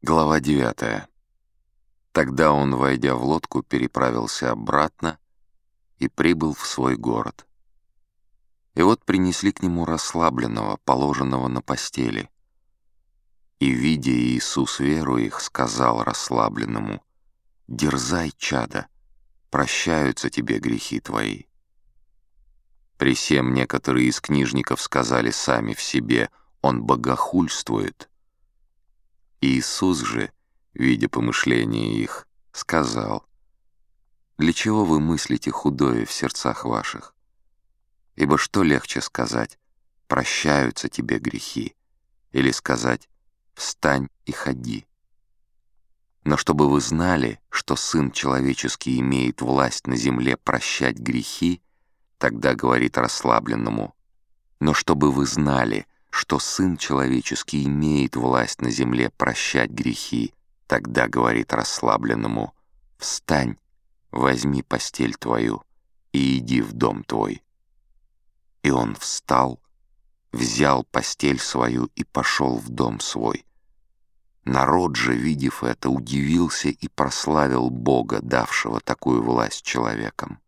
Глава 9. Тогда он, войдя в лодку, переправился обратно и прибыл в свой город. И вот принесли к нему расслабленного, положенного на постели. И, видя Иисус веру их, сказал расслабленному, «Дерзай, чада, прощаются тебе грехи твои». При всем некоторые из книжников сказали сами в себе, «Он богохульствует». Иисус же, видя помышления их, сказал, «Для чего вы мыслите худое в сердцах ваших? Ибо что легче сказать, прощаются тебе грехи, или сказать, встань и ходи? Но чтобы вы знали, что Сын Человеческий имеет власть на земле прощать грехи, тогда говорит расслабленному, но чтобы вы знали, что Сын Человеческий имеет власть на земле прощать грехи, тогда говорит расслабленному «Встань, возьми постель твою и иди в дом твой». И он встал, взял постель свою и пошел в дом свой. Народ же, видев это, удивился и прославил Бога, давшего такую власть человекам.